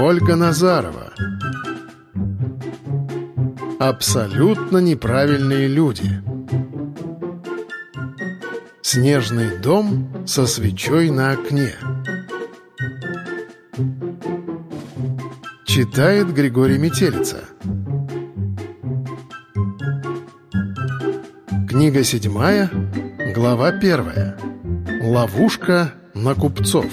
Ольга Назарова. Абсолютно неправильные люди. Снежный дом со свечой на окне. Читает Григорий Метелица. Книга седьмая, глава первая. Ловушка на купцов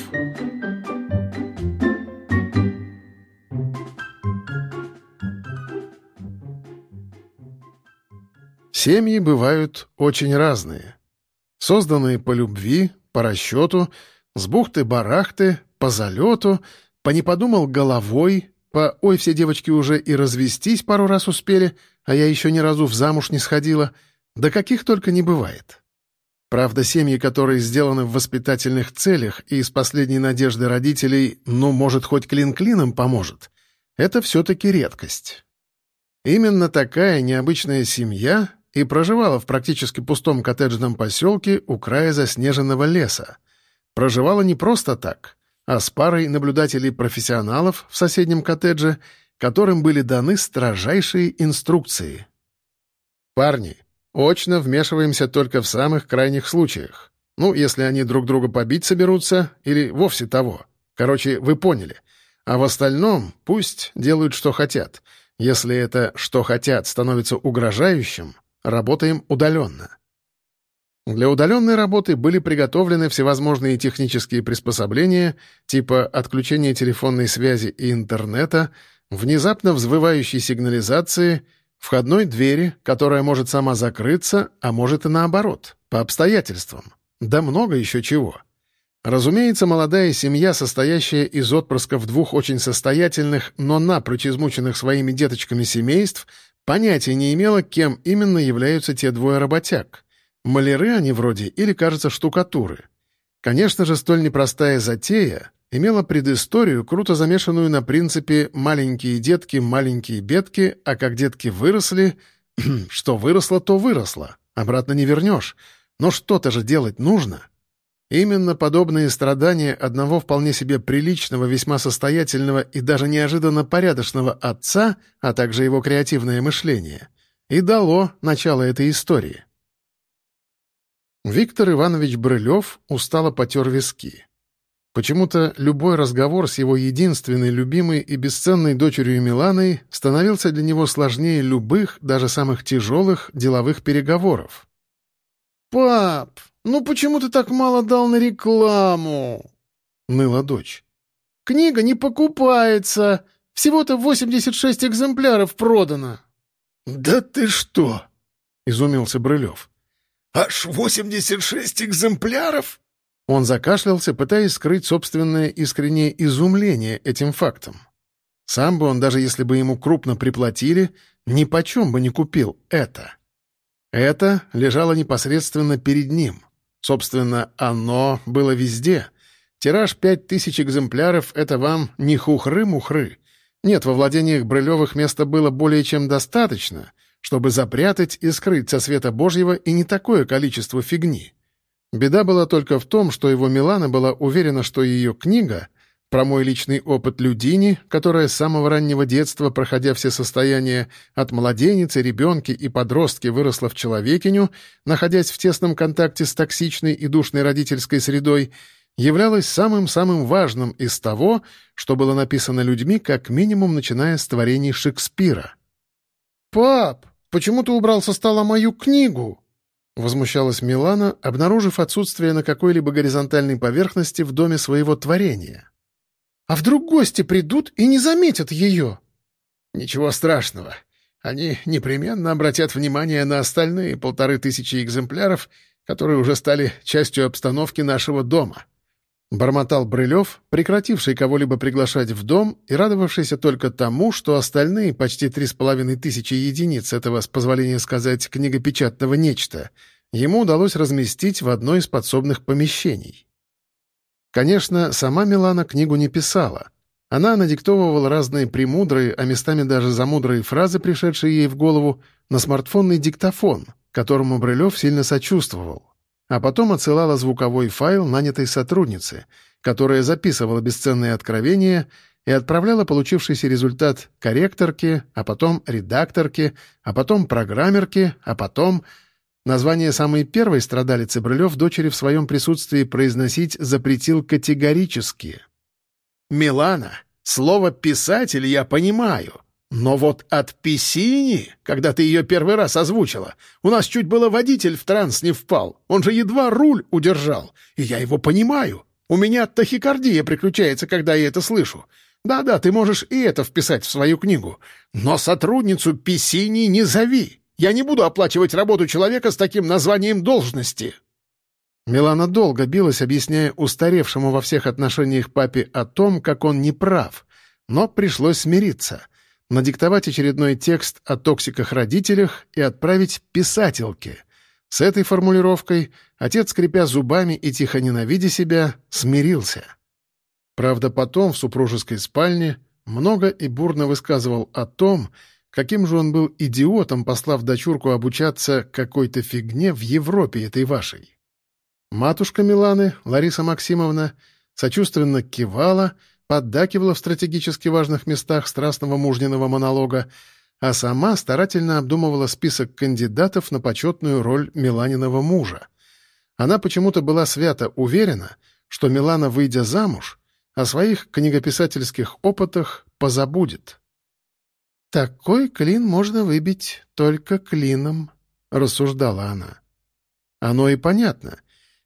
Семьи бывают очень разные. Созданные по любви, по расчету, с бухты-барахты, по залету, по не подумал головой, по «ой, все девочки уже и развестись пару раз успели, а я еще ни разу в замуж не сходила», да каких только не бывает. Правда, семьи, которые сделаны в воспитательных целях и из последней надежды родителей «ну, может, хоть клин клином поможет», это все-таки редкость. Именно такая необычная семья и проживала в практически пустом коттеджном поселке у края заснеженного леса. Проживала не просто так, а с парой наблюдателей-профессионалов в соседнем коттедже, которым были даны строжайшие инструкции. «Парни, очно вмешиваемся только в самых крайних случаях. Ну, если они друг друга побить соберутся, или вовсе того. Короче, вы поняли. А в остальном пусть делают, что хотят. Если это «что хотят» становится угрожающим, Работаем удаленно. Для удаленной работы были приготовлены всевозможные технические приспособления типа отключения телефонной связи и интернета, внезапно взвывающей сигнализации, входной двери, которая может сама закрыться, а может и наоборот, по обстоятельствам. Да много еще чего. Разумеется, молодая семья, состоящая из отпрысков двух очень состоятельных, но напрочь измученных своими деточками семейств, Понятия не имела, кем именно являются те двое работяг. Маляры они вроде или, кажется, штукатуры. Конечно же, столь непростая затея имела предысторию, круто замешанную на принципе «маленькие детки, маленькие бедки, а как детки выросли...» Что выросло, то выросло. Обратно не вернешь. Но что-то же делать нужно. Именно подобные страдания одного вполне себе приличного, весьма состоятельного и даже неожиданно порядочного отца, а также его креативное мышление, и дало начало этой истории. Виктор Иванович Брылев устало потер виски. Почему-то любой разговор с его единственной, любимой и бесценной дочерью Миланой становился для него сложнее любых, даже самых тяжелых деловых переговоров. «Пап, ну почему ты так мало дал на рекламу?» — ныла дочь. «Книга не покупается. Всего-то 86 экземпляров продано». «Да ты что?» — изумился Брылев. «Аж 86 экземпляров?» Он закашлялся, пытаясь скрыть собственное искреннее изумление этим фактом. Сам бы он, даже если бы ему крупно приплатили, ни почем бы не купил это. Это лежало непосредственно перед ним. Собственно, оно было везде. Тираж пять тысяч экземпляров — это вам не хухры-мухры. Нет, во владениях Брылевых места было более чем достаточно, чтобы запрятать и скрыть со света Божьего и не такое количество фигни. Беда была только в том, что его Милана была уверена, что ее книга про мой личный опыт Людини, которая с самого раннего детства, проходя все состояния от младенец ребенки и подростки, выросла в человекиню, находясь в тесном контакте с токсичной и душной родительской средой, являлась самым-самым важным из того, что было написано людьми как минимум начиная с творений Шекспира. «Пап, почему ты убрал со стола мою книгу?» Возмущалась Милана, обнаружив отсутствие на какой-либо горизонтальной поверхности в доме своего творения. А вдруг гости придут и не заметят ее?» «Ничего страшного. Они непременно обратят внимание на остальные полторы тысячи экземпляров, которые уже стали частью обстановки нашего дома». Бормотал Брылев, прекративший кого-либо приглашать в дом и радовавшийся только тому, что остальные почти три с половиной тысячи единиц этого, с позволения сказать, книгопечатного нечто, ему удалось разместить в одно из подсобных помещений. Конечно, сама Милана книгу не писала. Она надиктовывала разные премудрые, а местами даже замудрые фразы, пришедшие ей в голову, на смартфонный диктофон, которому Брылев сильно сочувствовал. А потом отсылала звуковой файл нанятой сотруднице, которая записывала бесценные откровения и отправляла получившийся результат корректорке, а потом редакторке, а потом программерке, а потом... Название самой первой страдалицы Брылев дочери в своем присутствии произносить запретил категорически. «Милана, слово «писатель» я понимаю, но вот от Писини, когда ты ее первый раз озвучила, у нас чуть было водитель в транс не впал, он же едва руль удержал, и я его понимаю. У меня тахикардия приключается, когда я это слышу. Да-да, ты можешь и это вписать в свою книгу. Но сотрудницу Писини не зови. Я не буду оплачивать работу человека с таким названием должности». Милана долго билась, объясняя устаревшему во всех отношениях папе о том, как он не прав, но пришлось смириться, надиктовать очередной текст о токсиках-родителях и отправить писательке. С этой формулировкой отец, скрипя зубами и тихо ненавидя себя, смирился. Правда, потом в супружеской спальне много и бурно высказывал о том, каким же он был идиотом, послав дочурку обучаться какой-то фигне в Европе этой вашей. Матушка Миланы, Лариса Максимовна, сочувственно кивала, поддакивала в стратегически важных местах страстного мужниного монолога, а сама старательно обдумывала список кандидатов на почетную роль Миланиного мужа. Она почему-то была свято уверена, что Милана, выйдя замуж, о своих книгописательских опытах позабудет. «Такой клин можно выбить только клином», — рассуждала она. Оно и понятно.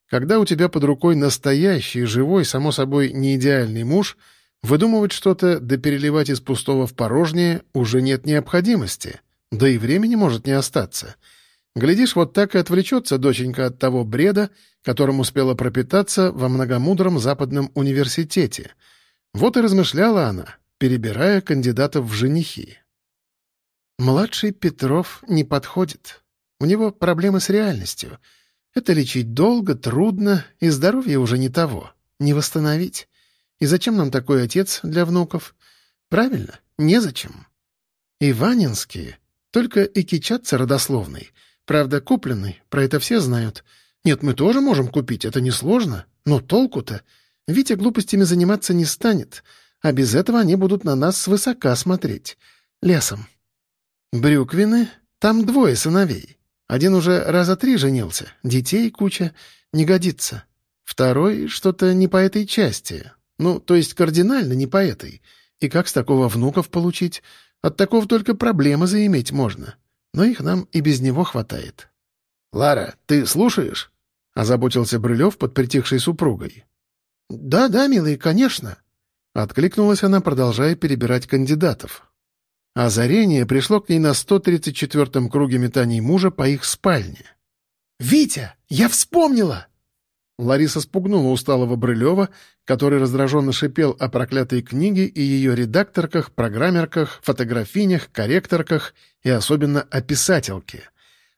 Когда у тебя под рукой настоящий, живой, само собой, не идеальный муж, выдумывать что-то да переливать из пустого в порожнее уже нет необходимости, да и времени может не остаться — Глядишь, вот так и отвлечется доченька от того бреда, которым успела пропитаться во многомудром западном университете. Вот и размышляла она, перебирая кандидатов в женихи. Младший Петров не подходит. У него проблемы с реальностью. Это лечить долго, трудно, и здоровье уже не того. Не восстановить. И зачем нам такой отец для внуков? Правильно, незачем. И Ванинские только и кичатся родословной — Правда, купленный, про это все знают. Нет, мы тоже можем купить, это несложно. Но толку-то? Витя глупостями заниматься не станет, а без этого они будут на нас свысока смотреть. Лесом. Брюквины, там двое сыновей. Один уже раза три женился, детей куча, не годится. Второй что-то не по этой части. Ну, то есть кардинально не по этой. И как с такого внуков получить? От такого только проблемы заиметь можно но их нам и без него хватает. «Лара, ты слушаешь?» — озаботился Брылев под притихшей супругой. «Да-да, милый, конечно», — откликнулась она, продолжая перебирать кандидатов. Озарение пришло к ней на 134-м круге метаний мужа по их спальне. «Витя, я вспомнила!» Лариса спугнула усталого Брылева, который раздраженно шипел о проклятой книге и ее редакторках, программерках, фотографинях, корректорках и особенно о писательке.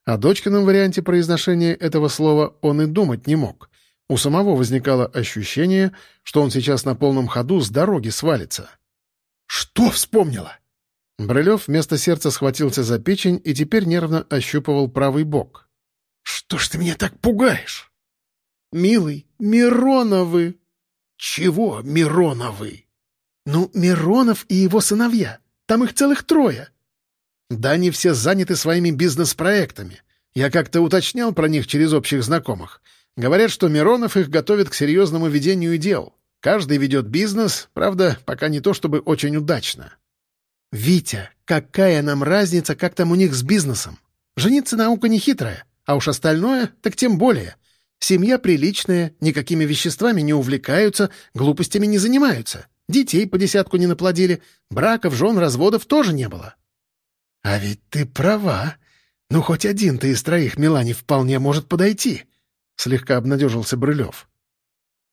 О дочкином варианте произношения этого слова он и думать не мог. У самого возникало ощущение, что он сейчас на полном ходу с дороги свалится. «Что вспомнила?» Брылев вместо сердца схватился за печень и теперь нервно ощупывал правый бок. «Что ж ты меня так пугаешь?» «Милый, Мироновы!» «Чего Мироновы?» «Ну, Миронов и его сыновья. Там их целых трое». «Да они все заняты своими бизнес-проектами. Я как-то уточнял про них через общих знакомых. Говорят, что Миронов их готовит к серьезному ведению дел. Каждый ведет бизнес, правда, пока не то чтобы очень удачно». «Витя, какая нам разница, как там у них с бизнесом? Жениться наука не хитрая, а уж остальное так тем более. Семья приличная, никакими веществами не увлекаются, глупостями не занимаются. Детей по десятку не наплодили, браков, жен, разводов тоже не было. — А ведь ты права. Ну, хоть один-то из троих Милане вполне может подойти, — слегка обнадежился Брылев.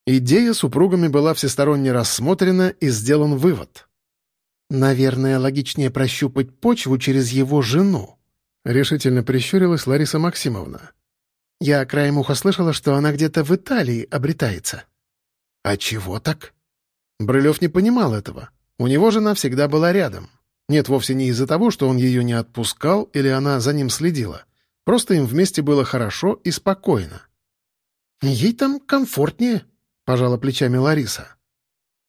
Идея супругами была всесторонне рассмотрена и сделан вывод. «Наверное, логичнее прощупать почву через его жену», — решительно прищурилась Лариса Максимовна. Я краем уха слышала, что она где-то в Италии обретается». «А чего так?» Брылев не понимал этого. У него жена всегда была рядом. Нет, вовсе не из-за того, что он ее не отпускал или она за ним следила. Просто им вместе было хорошо и спокойно. «Ей там комфортнее», — пожала плечами Лариса.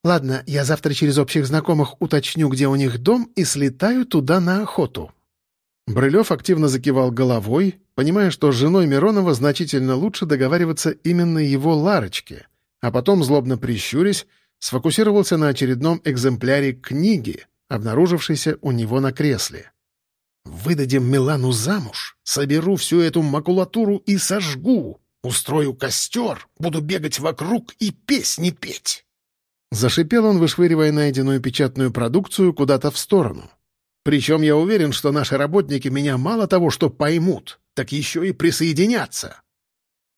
Ладно, я завтра через общих знакомых уточню, где у них дом, и слетаю туда на охоту». Брылев активно закивал головой, понимая, что с женой Миронова значительно лучше договариваться именно его Ларочке, а потом, злобно прищурясь, сфокусировался на очередном экземпляре книги, обнаружившейся у него на кресле. «Выдадим Милану замуж, соберу всю эту макулатуру и сожгу, устрою костер, буду бегать вокруг и песни петь». Зашипел он, вышвыривая найденную печатную продукцию куда-то в сторону. «Причем я уверен, что наши работники меня мало того, что поймут, так еще и присоединятся».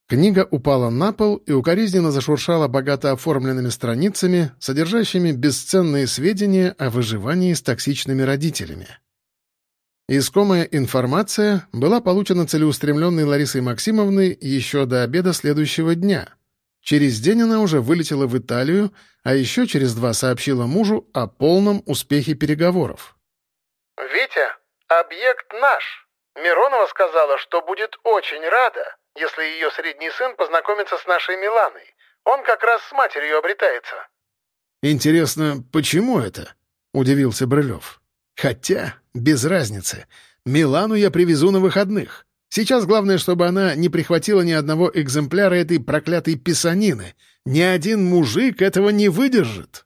Книга упала на пол и укоризненно зашуршала богато оформленными страницами, содержащими бесценные сведения о выживании с токсичными родителями. Искомая информация была получена целеустремленной Ларисой Максимовной еще до обеда следующего дня. Через день она уже вылетела в Италию, а еще через два сообщила мужу о полном успехе переговоров. «Витя, объект наш. Миронова сказала, что будет очень рада, если ее средний сын познакомится с нашей Миланой. Он как раз с матерью обретается». «Интересно, почему это?» — удивился Брылев. «Хотя, без разницы. Милану я привезу на выходных. Сейчас главное, чтобы она не прихватила ни одного экземпляра этой проклятой писанины. Ни один мужик этого не выдержит».